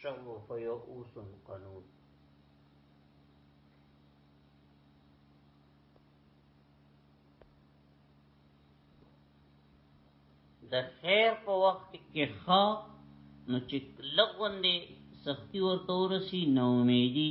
شوو په یو اوسن قنوت د خیر په وخت کې ښه نو چې لغوندې سختی ورته ورسی نو امیدی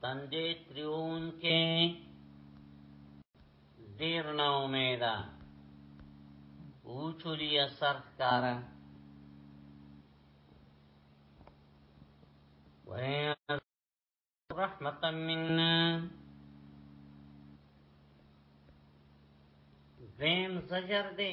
تندې تریون کې ډیر نا امیدا او چولی اثر کارا وینا رحمتا منا زیم زجر دی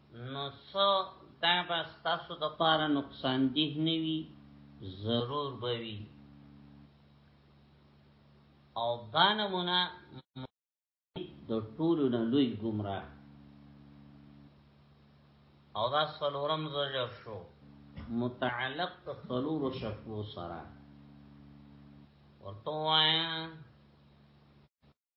نو څو دا به ستاسو د پاره نقصان دی نه وي ضرور به وي او دا نمونه د ټولو نه لوی گمراه او دا سلورم زجر شو متعلق په سلور شکلو سره ورته وایا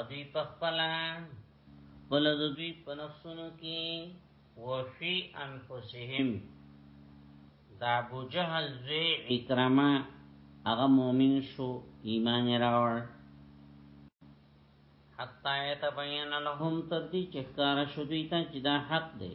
ادي په خپل بل د دوی په نفسونو کې وفي انفسهم دا ابو جهل زوی اکرمه هغه مؤمن شو ایمان راوړ حتا یتبین لهم تر دې چې ښکار شو دوی ته چې دا حق دی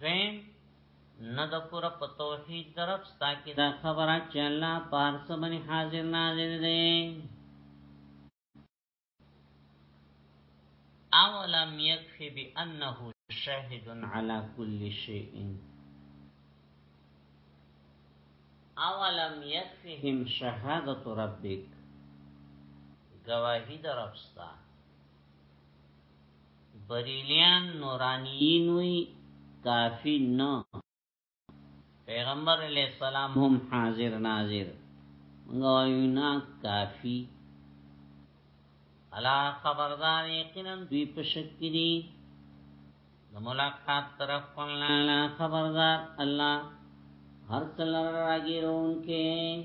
دویم نه د پر په توحید درب ستا کې دا خبره چې الله پارس باندې حاضر ناظر دی اولم یکفی بانه شاهد علی کل شیء اولم یکفهم شهادت ربک گواهی دربستا بریلیان نورانیین وی کافی نه پیغمبر علیہ السلام هم حاضر ناظر منگوائیونا کافی علا خبردار یقینا دوی پشکی دی دملاقات طرف قلنا علا خبردار اللہ هر کلر راگیرون که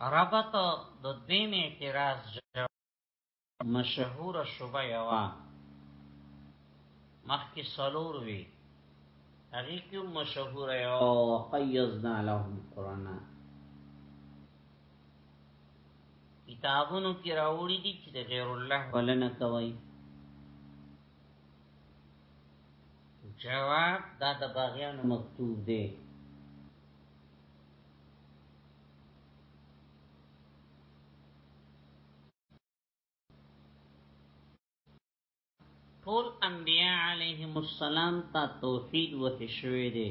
ربط د دیم اعتراض جو مشهور شوبه یوا مخکې سلور وی هغه کې مشهور یو قیزنا لهم قران کتابونو کې راوړي دي چې غیر الله ولنه کوي جواب دا د باغیانو مکتوب دی ټول انبیاء علیهم السلام ته توحید وحی شوی دی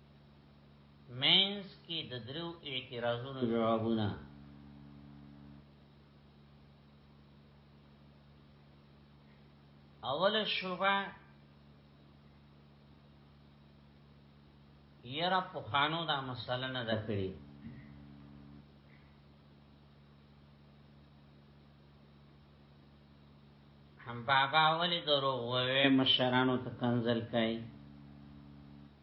مینس کې د درو اعتراضونو جوابونه اول شوبه یره په خانو دا مسله نه ده کړی هم بابا ولی دروغ وې مشرانو ته کنزل کوي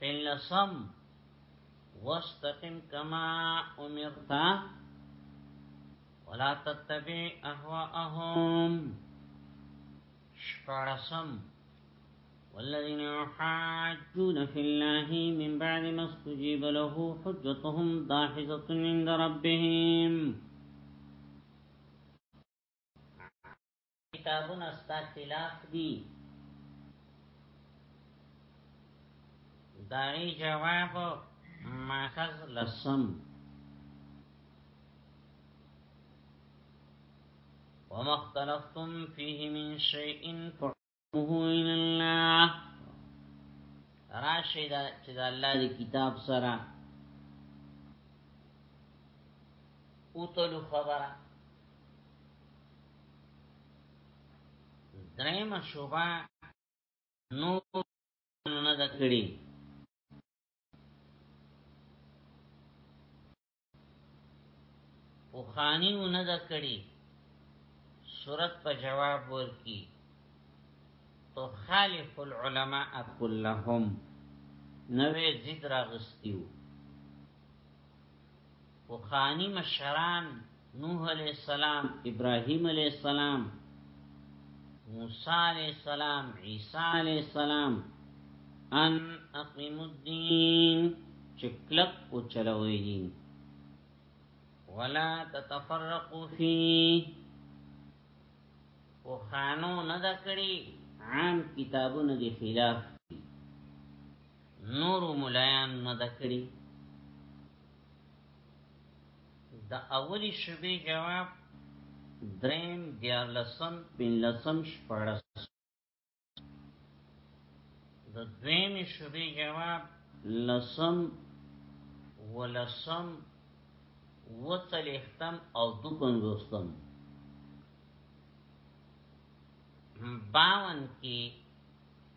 في اللصم واستقم كما امرت ولا تتبع اهواءهم شفرسم والذين يحاجون في الله من بعد ما استجيب له حجتهم داحظة عند ربهم کتابونه ستا خلاف دي دای جواب ماخذ لسم وما اختلفتم فيه من شيء فحكمه إلى الله راشي دا چې دا الله دی کتاب سره اوتلو خبره درېم شوبه نو نه دکړي او خاني نه دکړي صورت په جواب ورکی تخالف العلماء كلهم نوې زید راغستیو پخانی مشران نوح علیہ السلام ابراهیم علیہ السلام موسی علیہ السلام عیسی علیہ السلام ان اقیم الدین چکلک او چلوی دین ولا تتفرقوا فيه او خانو نه دکړي عام کتابونو دي خلاف نور ملایان نه دکړي د اولی شبه جواب درین دیار لسم پین لسم شپارس د دویم شبه جواب لسم ولسم وتلختم او دو پنزوستم باون کی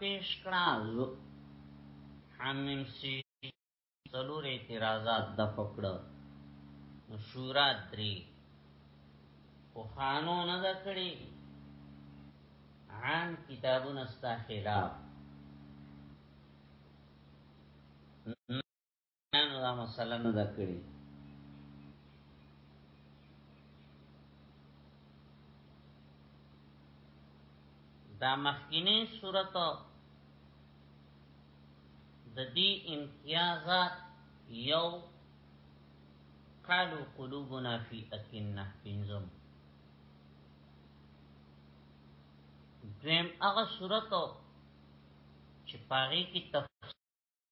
پیش کړه زو حمیم سی څلور اعتراضات د فکړه شورا درې خو خانو نه د کړی عام کتابونه ستا خلاف نو دا مسله نه ده کړې دا مخکینه صورت د دې امتیازات یو قالو قلوبنا فی اکنه پنځم دویم هغه صورت چې پاره کې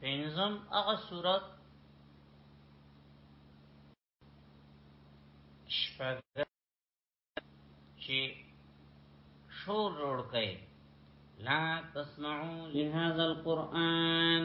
پنځم هغه صورت شپږ چې شور جوړ کړي لا تسمعوا لهذا القرآن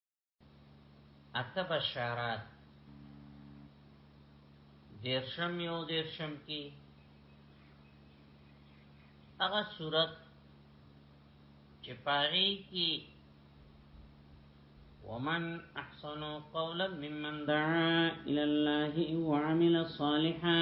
اته بشارات دیرشم یو دیرشم کی اغا صورت چه پاغی کی ومن احسن قولا ممن دعا الى الله وعمل صالحا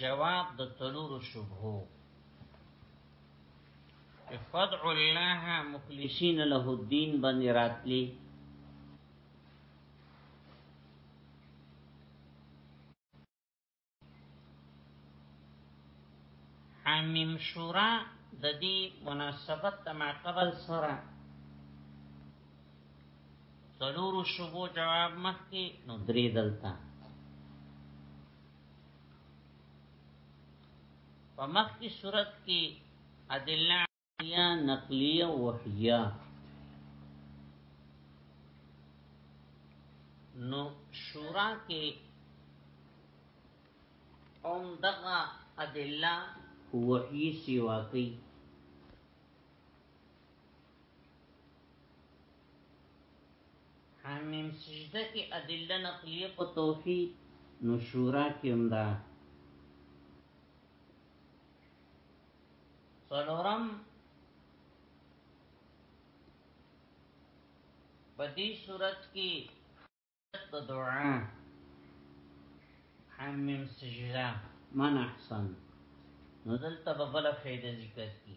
جواب د تلورو شبهو فدع الله مخلصین له الدین باندې راتلی حمیم شورا د دې مناسبت د ما قبل سره څلورو شبو جواب مخکې نو درې دلته په مخ کی صورت کی ادله یا نقلیه وحیه نو شورا کې اوم دغه ادله وحی سیوا کوي حمیم سجده کې ادله نقلیه په توحید نو شورا کې هم ده څلورم په دې صورت کې د دعا حمیم سجده من احسن نو دلته په بل فائدہ ذکر کی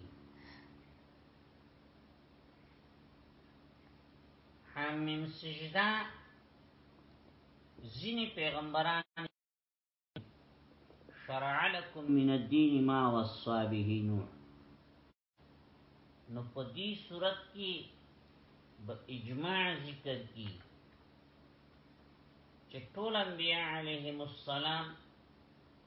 حمیم سجده زینی پیغمبران شرع لکم من الدین ما وصا به نوح نو په دې صورت کې به اجماع ذکر کی چې ټول انبیاء علیهم السلام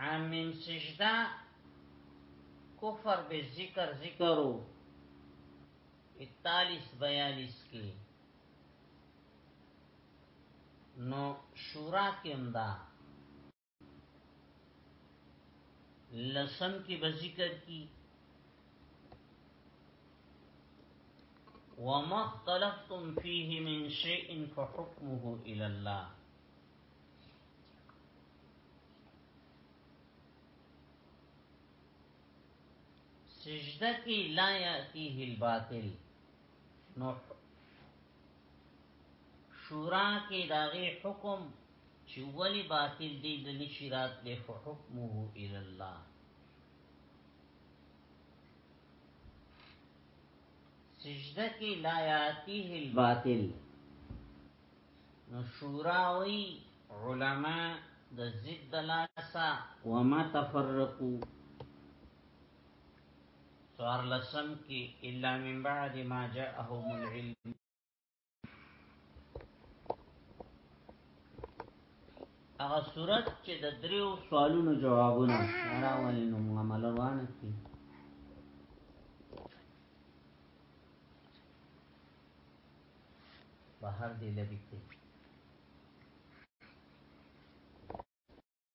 حامیم سجده کفر به ذکر ذکرو 41 42 کې نو شورا کې هم ده لسم کی بذکر کی وما اختلفتم فيه من شيء فحكمه إلى الله سجده کی لا یاتیه الباطل نو شورا کی داغی حکم چی ولی باطل دی د نشی راتلی فحکمه الی الله سجده کی لا یاتیه الباطل نو شورا وی علماء د ضد دلاسا وما تفرقو سوار لسم کی الا من بعد ما جاءهم العلم هغه صورت چې د دریو سوالونو جوابونه راوړي نو عمل روانه کی بهر دی لبیته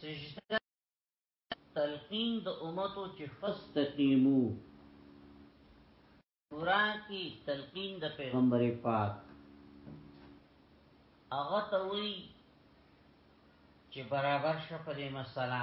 سجده تلقین د امتو چې فاستقیمو خوراکی تلقین د پیغمبر پاک هغه ته وی چې برابر شه په دې مسله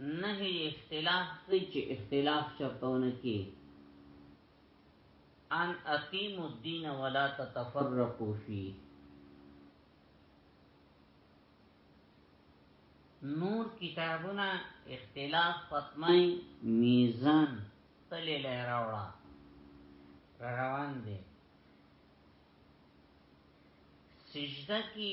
نهي اختلاف کوي چې اختلاف چرتونه کې ان اقیم الدین ولا تتفرقوا فيه نور کتابونه اختلاف ختمي میزان تلې لراوړه روان دي سجده کې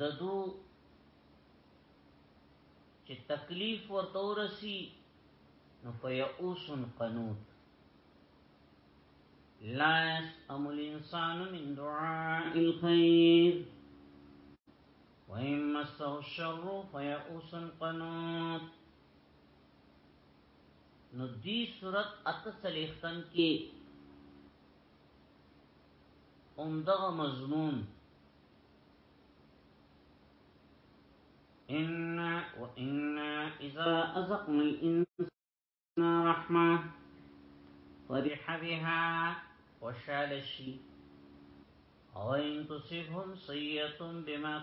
ددو چې تکلیف ورته ورسی نو فیعوس قنوت لا يسأم الإنسان من دعاء الخير وإن مسه الشر فيئوس قنوت نو دی صورت اتسلیختن کی امدغ مضمون إنا وإنا إذا أزقنا الإنسان رحمة فرح بها وشالشي وإن تصفهم صيئة بما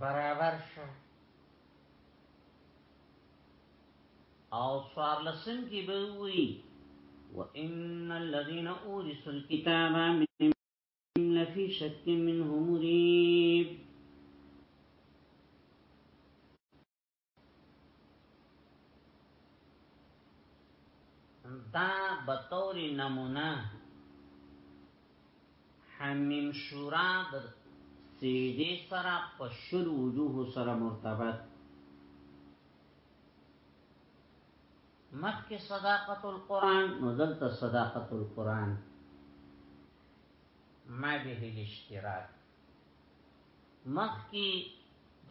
برابر شو او سوار لسن کی بوی وَإِنَّ الَّذِينَ أُورِثُوا الْكِتَابَ مِنْ لَفِي شَكٍّ مِنْهُ مُرِيبٍ دا بطور نمونه حمیم شورا در سیدی سرا پشل وجوه سرا مرتبط مخک صداقت القرآن نزلت صداقت القرآن ما به الاشتراک مخکې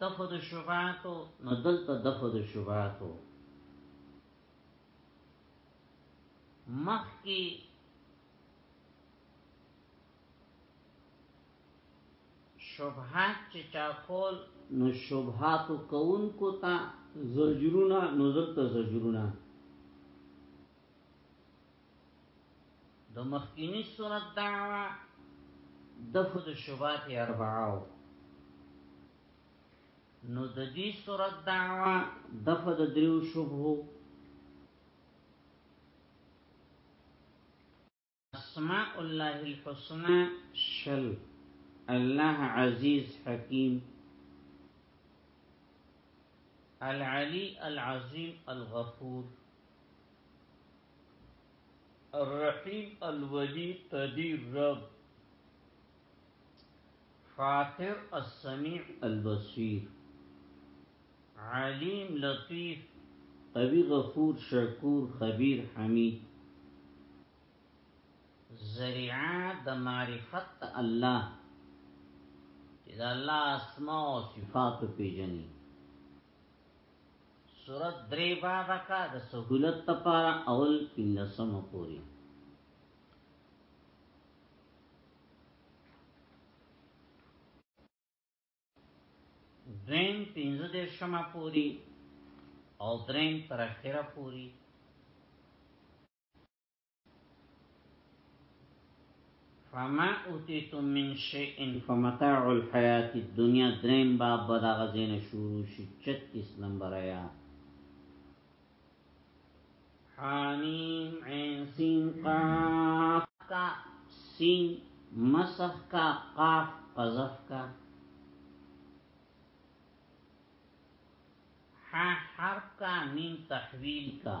دفع د شبهاتو نو دلته دفع د شبهاتو مخکې شبهات چې چا کول نو شبهاتو کوونکو ته زجرونه نو دلته زجرونه د مخکینی صورت دعوا دفع د شبات اربعاو نو د دې صورت دعوا دفع د دریو شبهو اسماء الله الحسنى شل الله عزيز حكيم العلي العظيم الغفور الرحيم الولي قدير رب فاطر السميع البصير عليم لطيف قوي غفور شكور خبير حميد زريعه د معرفت الله اذا الله اسماء او صفات پیژني سورت درې باب کا د سہولت لپاره اول پنځم پوری درین پینزو دیر شما پوری او درین تر اخیره پوری فما اوتیتم من شیئن فمتاع الحیات الدنیا درین باب بدا غزین شروع شی چتیس نمبر آیات حامیم عین سین قاف کا سین مسخ کا قاف قذف کا حرف کا میم تحویل کا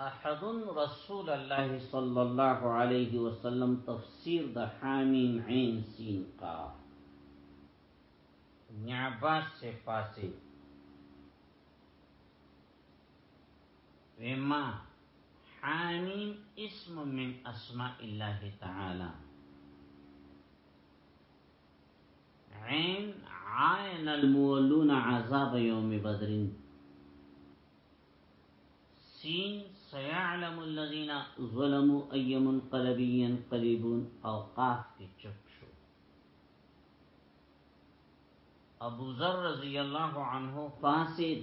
احد رسول الله صلی الله علیه وسلم تفسیر د حامیم عین سین قاف نعباس سے فاسد وما حامیم اسم من اسماء الله تعالی عين عين المولون عذاب يوم بدرين سين سيعلم الذين ظلموا اي منقلب قلبون او قاف في شو ابو ذر رضی الله عنه فاسد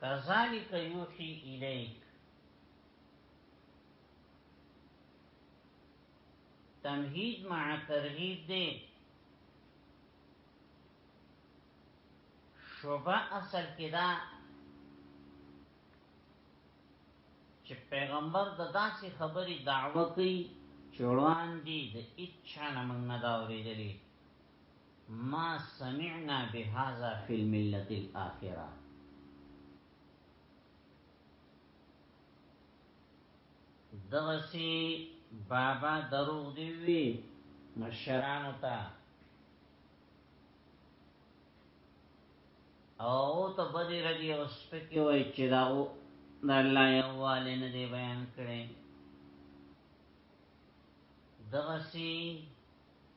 کذالک یوحی الیک تمهید مع ترغیب دی شوبه اصل کې دا چې پیغمبر د داسې خبرې دعوه کوي چړوان دي د اچا نه موږ نه دا اورېدلې ما سمعنا بهذا في الملة الآخرة دغسی بابا دروغ دی وی مشرانو ته او ته بدی ردی او سپکی وای چې دا او د الله یواله نه دی بیان کړي دغسی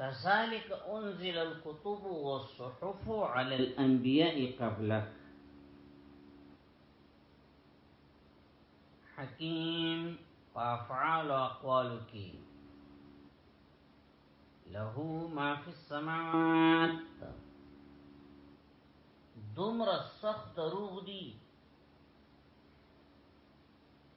كذلك انزل الكتب والصحف على الانبياء قبله حكيم وافعال واقوال کی له ما فی السماوات دومره سخت روغ دی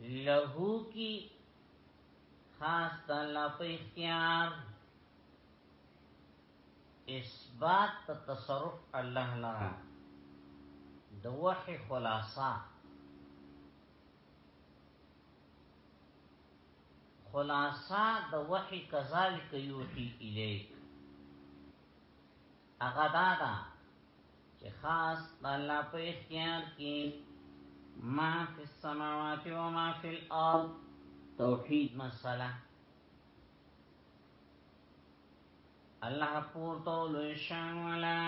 له کی خاص د الله په اختیار اثبات ته تصرف الله لرا د وحی خلاصه خلاصه د وحی کذالک یوحی الیک هغه دا ده چې خاص د الله په اختیار کې ما فی السماوات و ما فی الارض توحید مسله الله پور تو لشان ولا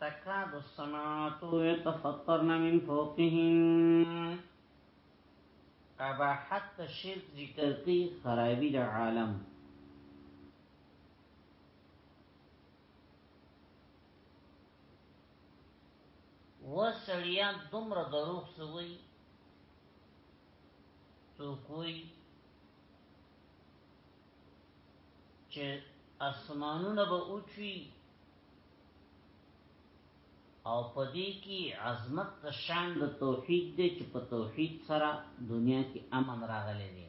تکاد السماوات يتفطرن من فوقهن قباحت شرک ذکر کی خرابی د عالم و سړیا دومره دروغ سوی تو کوئی چې اسمانونه به اوچوي او پدې کې عظمت د شان د توحید دې چې په توحید سره دنیا کې امن راغلی دی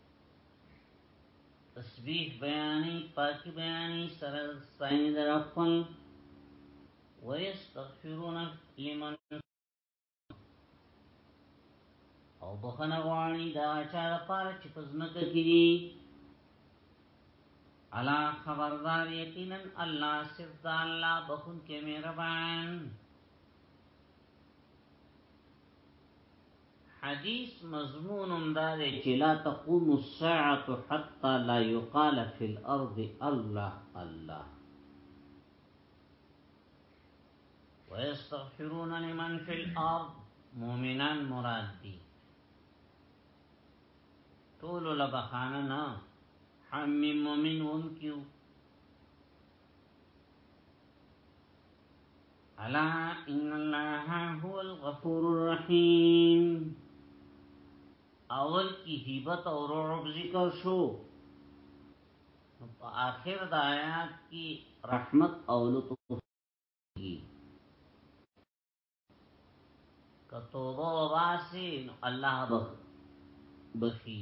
تسبیح بیانی پاکی بیانی سر ساین در اخفل ویستغفرون لمن او بخنه غواړي دا چا د پاره چې پزمکه کړي الا خبردار یقینا الله صرف دا الله بخون کې مهربان حدیث مضمون دا چې لا تقوم الساعه حتى لا يقال في الارض الله الله ويستغفرون لمن في الارض مؤمنان مرادي دي طول لبخانه نه عم مومن هم کیو الا ان الله هو الغفور الرحیم اول کی هیبت او رعب ذکر شو په آخر د آیات کی رحمت او لطف کی کتوبه واسی الله بخ بخی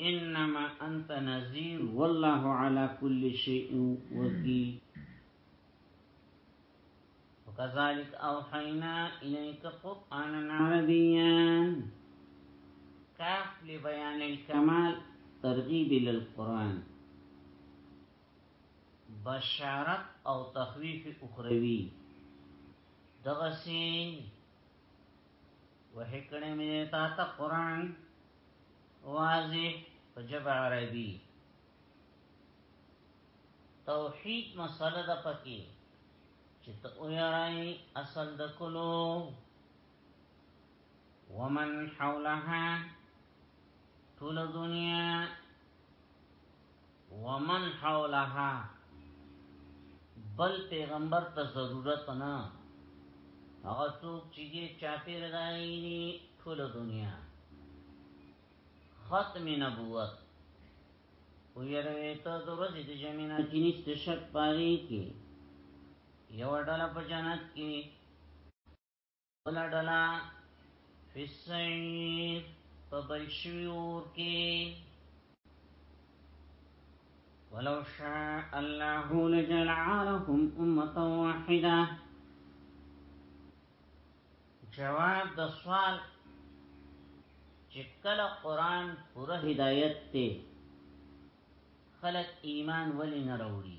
انما انت نذیر والله على كل شيء وكيل وكذلك اوحينا اليك قرآنا عربيا كاف لبيان الكمال ترغيب للقرآن بشارت او تخويف اخروي دغسي وحکړه مې تا ته قران واضح په جبه عربي توحید مسله ده پکې چې ته ویارای اصل د کلو ومن حولها ټول دنیا ومن حولها بل پیغمبر ته ضرورت نه هغه څوک چې یې چاپیر دایری ټول دنیا ختم نبوت او یروي ته د ورځې د جمینا کې نشته شک پاري کې یو ډله په جنت کې بلا ډلا فسعیر په بلشوی اور کې ولو شاء الله لجعلهم امه واحده جواب د سوال چې کله قران پوره هدایت ته خلق ایمان ولې نه وروړي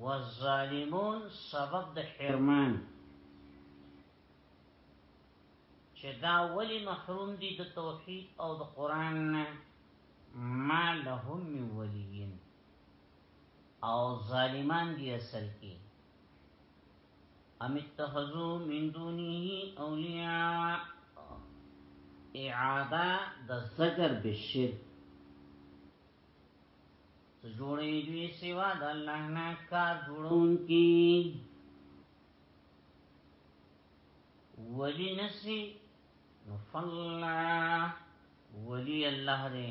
والظالمون سبب د حرمان چې دا ولی محروم دي د توحید او د قران نه ما لهم من ولیین او ظالمان دي اصل کې ام اتخذو من دونه اولیاء اعاده د ذکر بالشرک جوړې دوی سوا د الله نه کار جوړونکي ولی نسی نو فالله ولی الله دې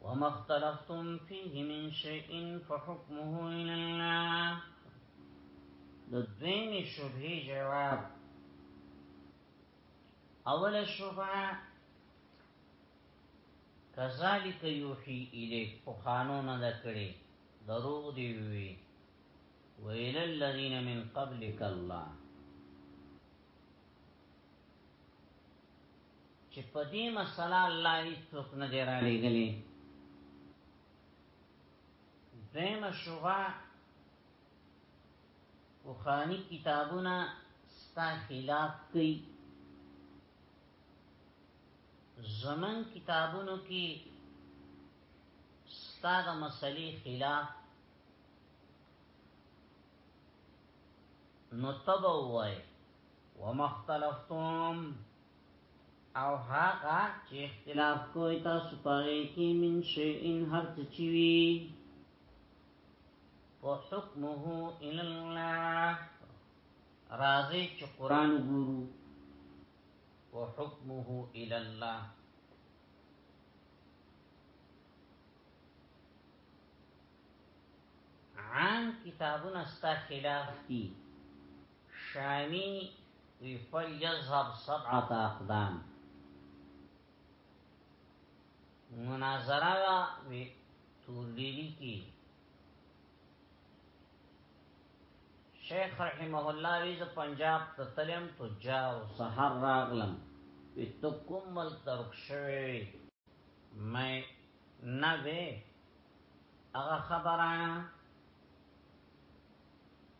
وما اختلفتم فيه من شيء فحكمه إلى الله د دویمې شبهې جواب اوله شبهه کذالک یوحی الیک په قانون نه کړي دروغ دی وی ویل الذین من قبلک الله چې په دې مسله الله هیڅ څوک نه دی را لېږلی دویمه شوبه پخواني کتابونه ستا خلاف کوي زمن کتابونو کې ستا د مسلې خلاف نو تبو وای ومختلفتم او هغه چې اختلاف کوي تاسو پاره کې من شي ان هر څه چی وی او حکمه الى الله راځي چې قران ګورو او حکمه الى الله عام کتابونه ستا خلاف دي شامی وی فلیذهب سبعت اقدام مناظره وا وی تولیری کی شیخ رحمه الله وی ز پنجاب ته تلم تو جاو سحر راغلم وی تو کوم ملک ترک شوی مې نه وی هغه خبره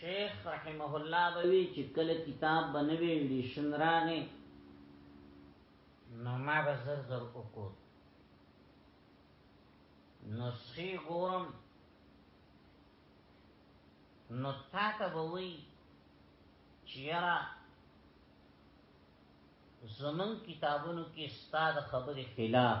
شیخ رحمه الله بوي چې کله کتاب بنوي ډیشن راغې نو ما به زر زر وکړ نو سخی ګورم نو تا ته به وي چې یاره زمون کتابونو کې ستاد خبرې خلاف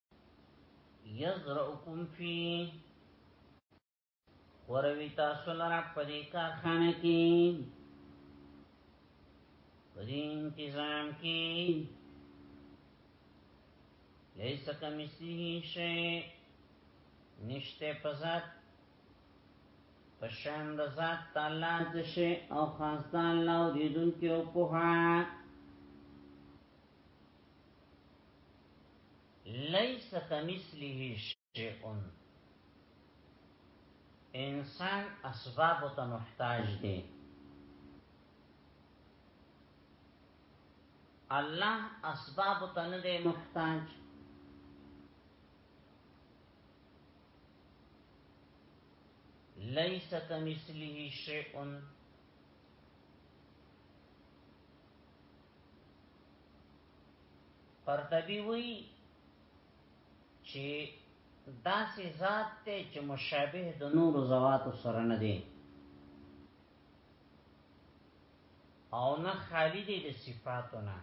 یزرعکم فی وروی تاسو لرا پدی کارخانه کی پدی انتظام کی لیس کمثلی شی نشته پزاد پشان د ذات تعالی د شی او خاص د الله اوریدونکو په لیس کمثله شیء انسان اسباب ته محتاج دی الله اسباب ته نه دی محتاج ليس كمثله شيء قرطبي وی چې داسې ذات ته چې مشابه د نور زوات سره نه دی او نه خالی دی د صفاتو نه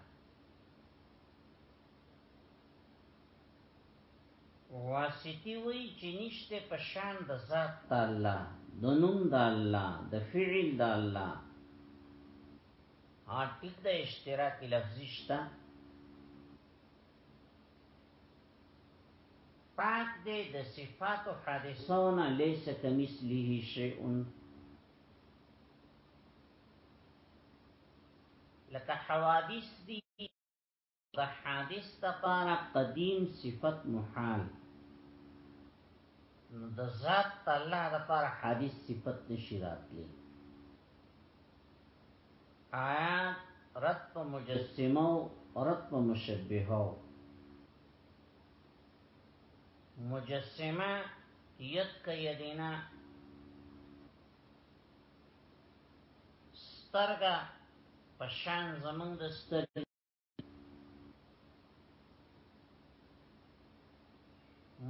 واسطی وی چې نشته په شان د ذات د الله د نوم د الله د فعل د الله ها ټیک د اشتراک لفظی شته پاک دې د صفات او حادثونه ليس کمثله شيء لکه حوادث دي په حادث لپاره قدیم صفت محال نو د ذات الله لپاره حادث صفت نشی راتلی آیات رد په مجسمه او رد په مشبهه مجسمه ید که یدینا سترګه پشان زمونږ د سترګې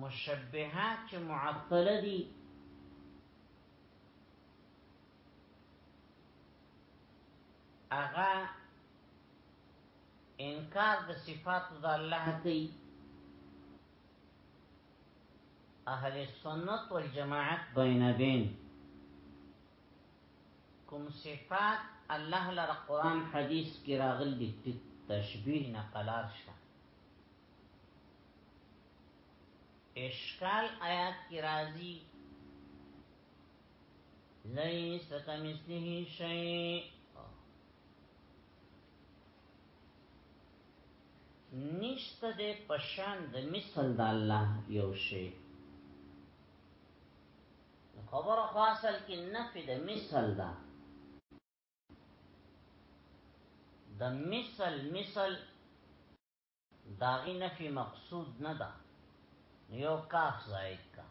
مشبهات چې معطله دي اغا انکار د صفات د الله کوي اهل سنت والجماعت بین بین کوم صفات الله لره قران حدیث کی راغل دی تشبیه نه قلار شه اشکال آیات کی رازی لیس کمثله شیء نشته د پشان د مثل د الله یو شی خبره خاصل کې نفي د مثل ده د مثل مثل داغی نفی مقصود نه ده یو کاف زائد کا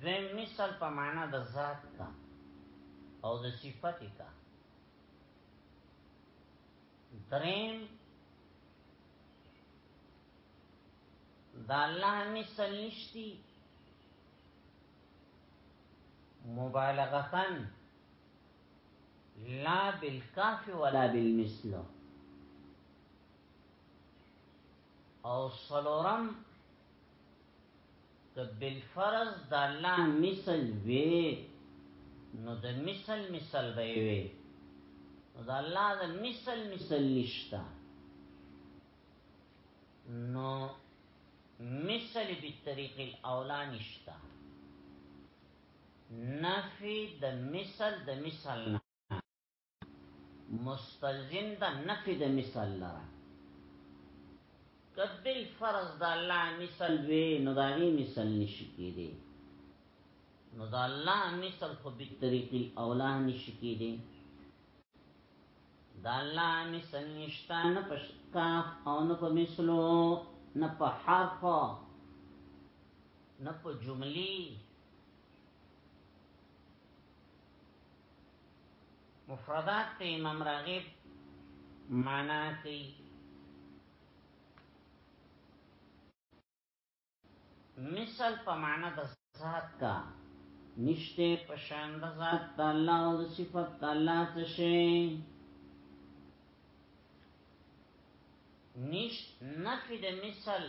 دویم مثل په معنا د ذات کا او د صفت کا دریم دا الله مثل نشتی مبالغتن لا بالکاف ولا بالمثل او سلورم که بالفرض د الله مثل وی نو د مثل مثل به وی نو د الله د مثل مثل نشتا نو مثل بالطريق الاولا نشتا نفی د مثل د مثل نه مستلزم د نفی د مثل لره کبل فرض د الله مثل وی نو د هغه مثل نشی کیدی نو د الله مثل خو بالطريق الاولا نشی کیدی دا الله مثل نشتا نه په کاف او نه په مثلو نه په حرف نه په جملی مفردات ته امام راغب معنا کوي مثل په معنا د ذات کا نشته په شان د ذات د الله او د صفات د الله څه شي نش نفی د مثل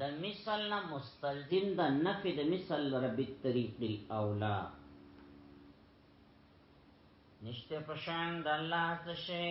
د مثل نه مستلزم د نفی د مثل رب الطريق الاولى نشته په شان د الله څه شي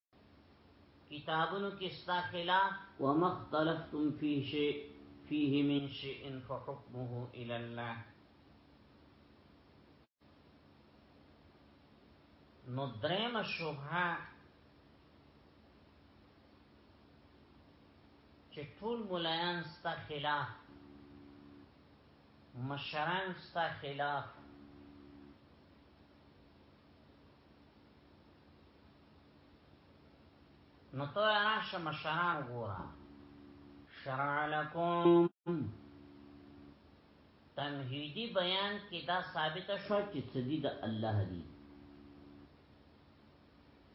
کتابونو کې ستا خلاف ومختلفتم فيه شيء فيه من شيء فحكمه الى الله نو درېم شوبه چې ټول مولایان ستا خلاف مشران ستا خلاف نو تو راشه مشران ګورا شرع لکم تمهیدی بیان کې دا ثابت شو چې سدی د الله دی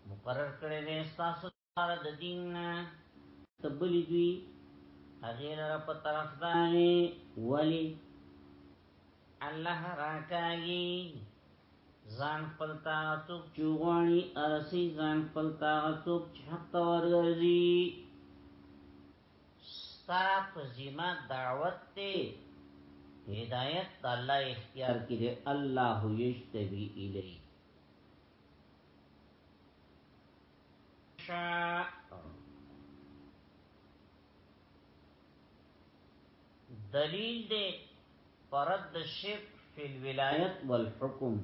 مقرر کړی دی تاسو لپاره د دین نه تبلی دوی هغه لره په طرف دانه ولی الله راکاږي ځان خپل طاقت څوک چوغانی ارسی ځان خپل طاقت څوک حق ته ورګرځي ستا په ذمہ دعوت ته هدایت الله اختیار کړي الله یجتبی الیه دلیل دې پرد شرک فی الولایت والحکم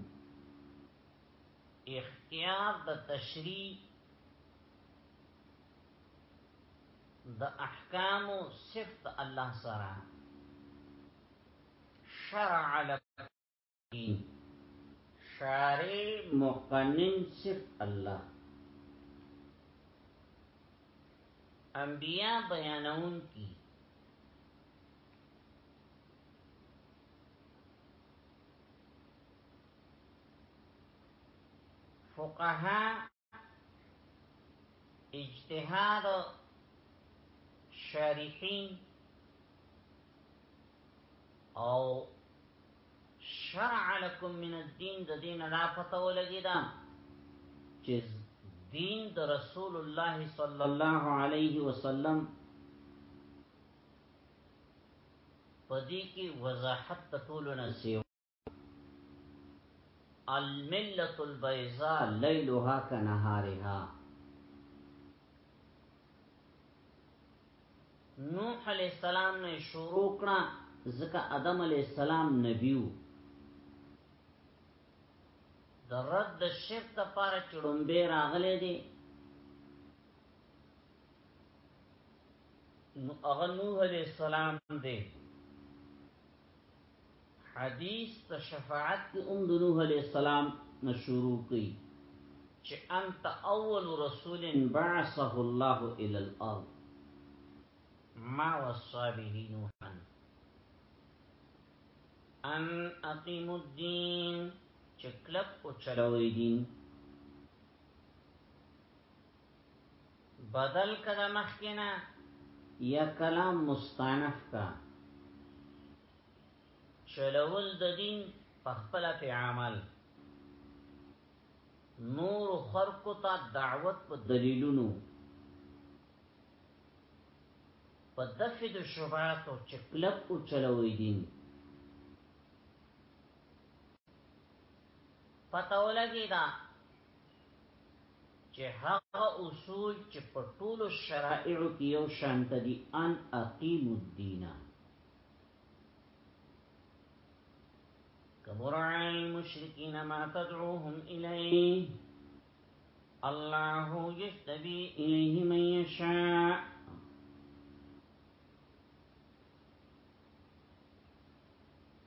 اختیار د تشریع د احکام صفت الله سره شرع لك شارع مقنن صرف الله انبیاء بیانون کی فقها اجتهاد شارحین او شرع لكم من الدين د دین لا پته ولګی دا چې دین د رسول الله صلی الله علیه وسلم پدې کې وضاحت ټولو نه الملت البيضاء ليلها كنهارها نوح علیہ السلام نه شروع کړه ځکه ادم علیہ السلام نبیو د رد شرک د پاره چړمبه راغلې دي نو هغه نوح علیہ السلام دی حدیث د شفاعت کې ام د نوح علی السلام نشورو کوي چې انت اول رسول بعثه الله الى الارض ما وصى به نوحا ان اقیم الدین چکلک او چلوی دین بدل کړه مخکینا یا کلام مستانف کا چلول د دین په خپل په عمل نور خلق ته دعوت په دلیلونو په دفع د شبهات او چکلک او چلوي دین پتاولګی دا چې هغه اصول چې په ټولو شرائعو کې یو شان ته دي ان اقیموا الدین کبر علی المشرکین ما تدعوهم الیه الله یجتبی الیه من یشاء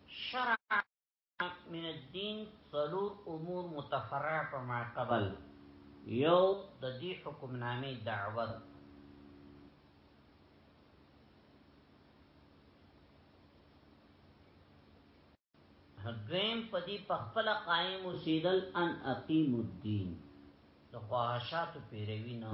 شرع من الدين څلور امور متفرع په ما قبل یو د دې حکم نامې دعوت دویم پدی پخپل قائم و سیدل ان اقیم الدین د خواهشاتو پیروی نه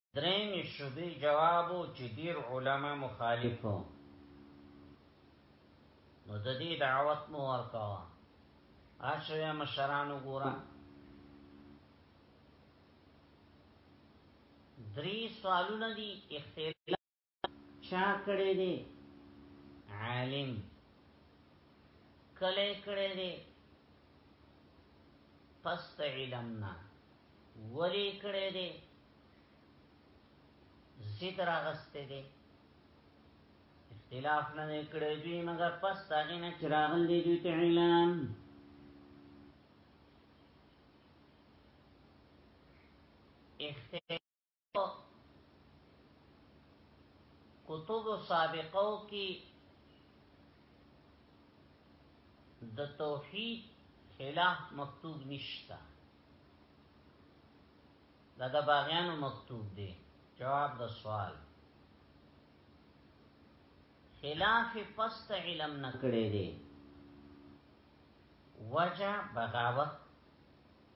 درېمې شبهې جواب و چې ډېر علما مخالف وو نو د دې دعوت مو ورکاوه اشیا مشرانو ګورا درې سوالونه دي اختلاف چا کړی دی عالم کله کړی دی پس ته علم نه ولی کړی دی ذکر اغسته دی اختلاف نه کړی دی مګر پس ته نه چراغل دی دوی ته علم اختلاف کتب سابقو کی د توحید خلاف مکتوب نشتا دا د باغیانو مکتوب دی جواب د سوال خلاف پست علم نکړی دی وجه بغاوت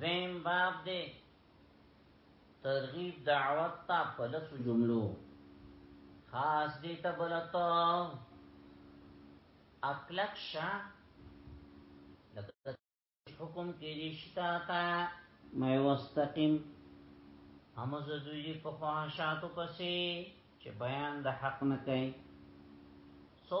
دویم باب دی ترغیب دعوت تا پلس جملو خاص دی تا بلتا اکلک شا لکتا حکم کیلی شتا تا مای وستقیم همز دوی په خواهشاتو پسې چې بیان د حق نه کوي سو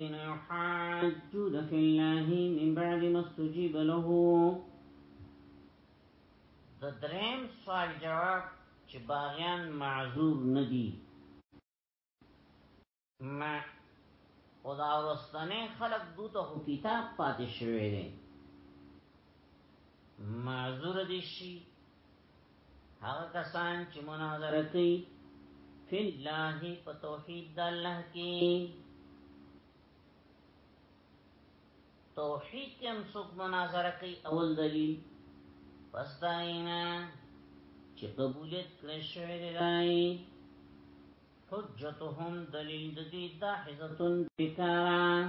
يحاجون في الله من بعد ما استجيب له د دریم سوال جواب چې باغیان معذور ندي ما او دا ورستنه خلق دوته خو کتاب پاتې شوی دی معذور دي شي هغه کسان چې مناظره کوي فی الله په توحید د الله کې توحید کې هم څوک مناظره کوي اول دلیل پس داینا چې قبولیت کړی شوی دی حجتهم دلیل د دې داحزتن بکاران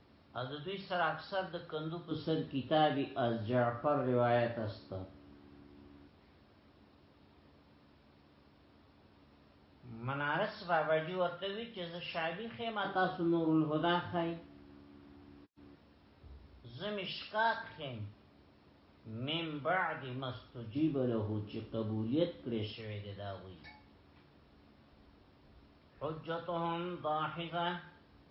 او د دوی سره اکثر د کندو په سر کتابی از جعفر روایت است منارس بابا جی ورته وی چې زه شابی خیمه تاسو نور الهدا خای زمشکات خیم من بعد مستجیب له چې قبولیت کړی شوی دی دا وی حجتهم ضاحفه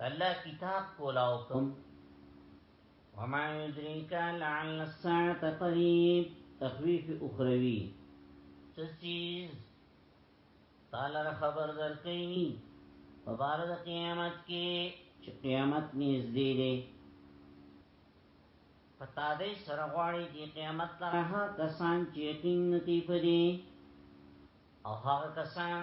الله کتاب کولاو کوم وما يدريك لعل الساعة قريب تخويف اخروي تسيز تعالی را خبر درکې په بار د قیامت کې چې قیامت نږدې دی پتا دې سره غواړي چې قیامت طرح کسان چې یقین نتی پدې او هغه کسان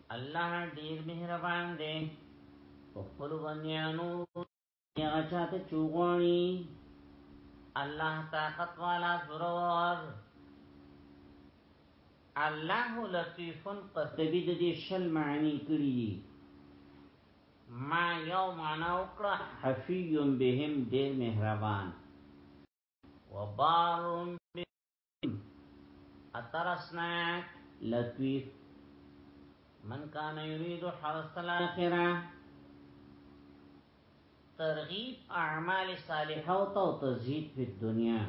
الله ډیر مهربان دی په خپل بندیانو هغه چاته چوغانی الله طاقت والا زورور الله لطیف قرطبی د دې شل معنی کړی دي ما یو معنا وکړه حفی بهم ډیر مهربان وبارون اتر اسناک لطیف من کان یرید حرس الاخره ترغیب اعمال صالحه او تزهید په دنیا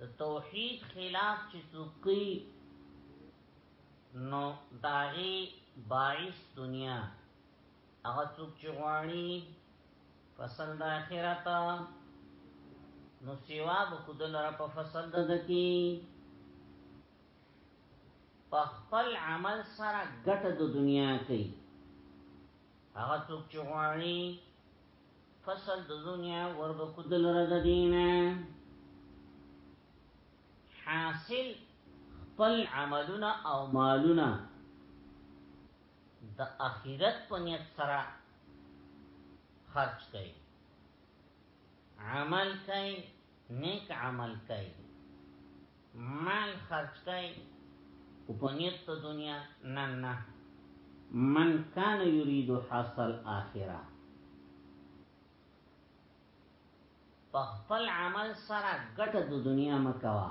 د توحید خلاف چې څوکي نو داغي باعث دنیا هغه څوک چې غواړي فصل د آخرت نو سیوا به خود لره په فصل د دکی په خپل عمل سره ګټه د دنیا کوي هغه څوک چې غواړي فصل د دنیا ور به خود لره د دینه حاصل خپل عملونه او مالونه د اخرت په نیت سره خرج کړي عمل کړي نیک عمل کړي مال خرج کړي او په نیت د دنیا نه نه من کان یرید حاصل اخره په خپل عمل سره ګټه د دنیا مکوا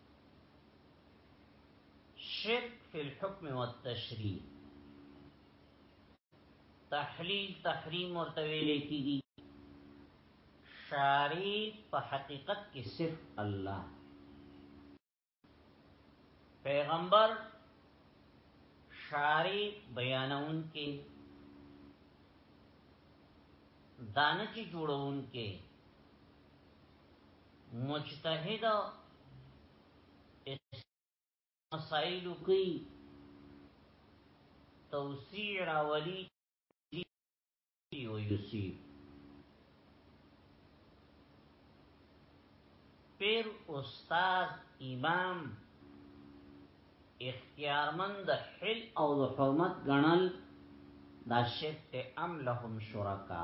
شرک فی الحکم والتشریع تحلیل تحریم ورته ویل کیږي شاری په حقیقت کې صرف الله پیغمبر شاری بیانون کې دانه چې جوړون کې مجتهد مسائل کوي توسیع راولي او یوسی پیر استاد امام اختیارمند حل او د حرمت غنل دا شرک ته ام لهم شرکا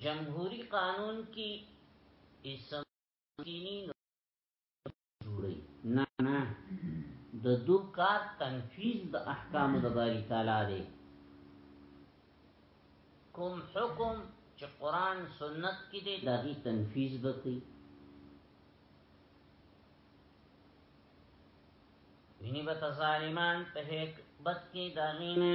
جمهوری قانون کی اسم دینی جوړی نه نه د دو کار تنفیذ د احکام د باری تعالی دی کوم حکم چې قران سنت کې دی دا دی تنفیذ وکړي ویني به ظالمان په هک بد کې داغینه